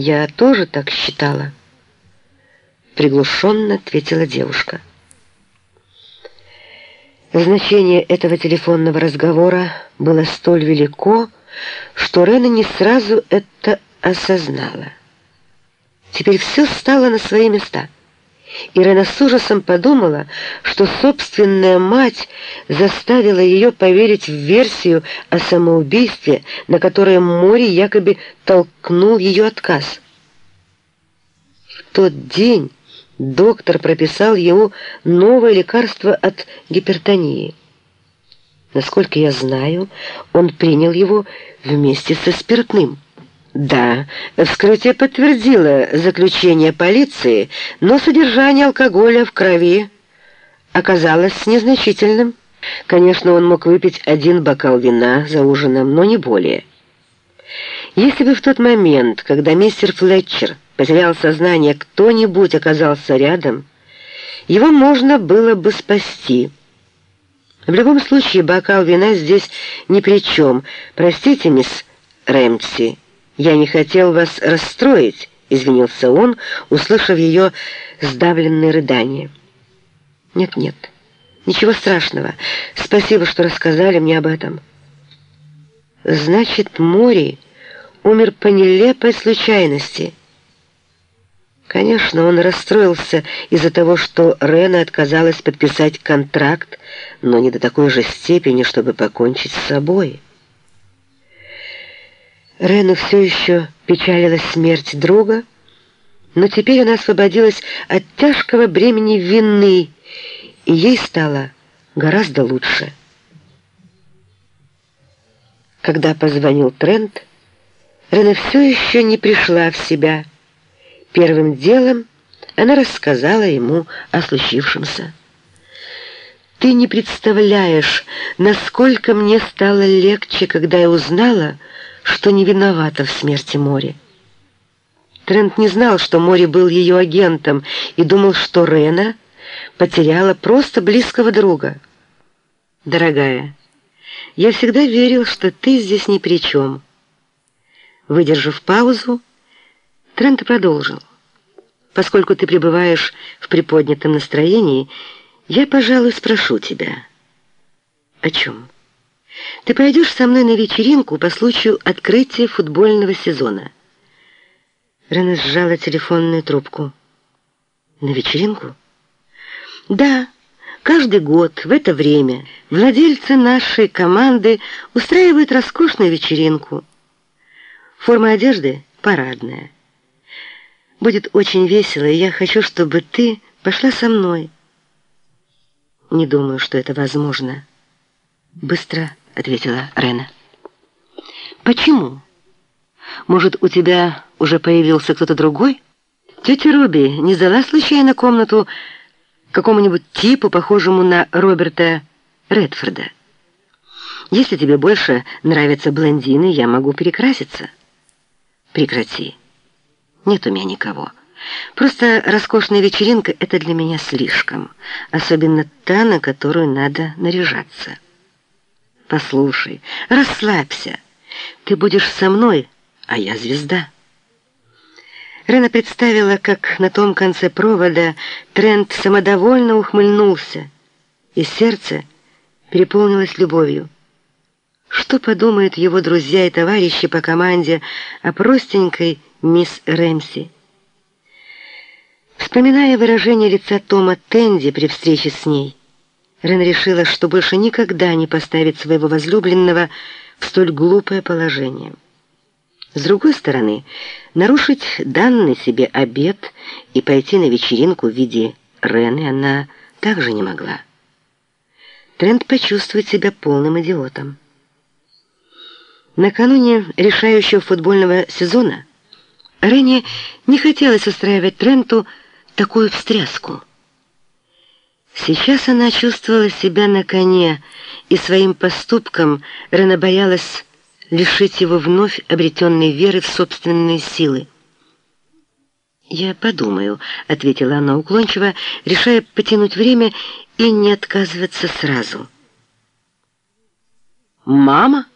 «Я тоже так считала», — приглушенно ответила девушка. Значение этого телефонного разговора было столь велико, что Рена не сразу это осознала. Теперь все стало на свои места. Ирена с ужасом подумала, что собственная мать заставила ее поверить в версию о самоубийстве, на которое море якобы толкнул ее отказ. В тот день доктор прописал ему новое лекарство от гипертонии. Насколько я знаю, он принял его вместе со спиртным. Да, вскрытие подтвердило заключение полиции, но содержание алкоголя в крови оказалось незначительным. Конечно, он мог выпить один бокал вина за ужином, но не более. Если бы в тот момент, когда мистер Флетчер потерял сознание, кто-нибудь оказался рядом, его можно было бы спасти. В любом случае, бокал вина здесь ни при чем. Простите, мисс Рэмси, я не хотел вас расстроить, извинился он, услышав ее сдавленное рыдание. Нет-нет, ничего страшного. Спасибо, что рассказали мне об этом. Значит, Мори умер по нелепой случайности. Конечно, он расстроился из-за того, что Рена отказалась подписать контракт, но не до такой же степени, чтобы покончить с собой. Рену все еще печалила смерть друга, но теперь она освободилась от тяжкого бремени вины, и ей стало гораздо лучше. Когда позвонил Трент, Рена все еще не пришла в себя. Первым делом она рассказала ему о случившемся. «Ты не представляешь, насколько мне стало легче, когда я узнала, что не виновата в смерти Мори». Трент не знал, что Мори был ее агентом, и думал, что Рена потеряла просто близкого друга. «Дорогая, я всегда верил, что ты здесь ни при чем». Выдержав паузу, Трент продолжил. «Поскольку ты пребываешь в приподнятом настроении, я, пожалуй, спрошу тебя». «О чем?» «Ты пойдешь со мной на вечеринку по случаю открытия футбольного сезона». Рене сжала телефонную трубку. «На вечеринку?» «Да, каждый год в это время владельцы нашей команды устраивают роскошную вечеринку». Форма одежды парадная. Будет очень весело, и я хочу, чтобы ты пошла со мной. Не думаю, что это возможно. Быстро ответила Рена. Почему? Может, у тебя уже появился кто-то другой? Тетя Робби не сдала случайно комнату какому-нибудь типу, похожему на Роберта Редфорда? Если тебе больше нравятся блондины, я могу перекраситься. Прекрати. Нет у меня никого. Просто роскошная вечеринка — это для меня слишком. Особенно та, на которую надо наряжаться. Послушай, расслабься. Ты будешь со мной, а я звезда. Рена представила, как на том конце провода Трент самодовольно ухмыльнулся, и сердце переполнилось любовью. Что подумают его друзья и товарищи по команде о простенькой мисс Рэмси? Вспоминая выражение лица Тома Тенди при встрече с ней, Рен решила, что больше никогда не поставит своего возлюбленного в столь глупое положение. С другой стороны, нарушить данный себе обет и пойти на вечеринку в виде Рены она также не могла. Трент почувствует себя полным идиотом. Накануне решающего футбольного сезона Рене не хотелось устраивать Тренту такую встряску. Сейчас она чувствовала себя на коне, и своим поступком Рена боялась лишить его вновь обретенной веры в собственные силы. «Я подумаю», — ответила она уклончиво, решая потянуть время и не отказываться сразу. «Мама?»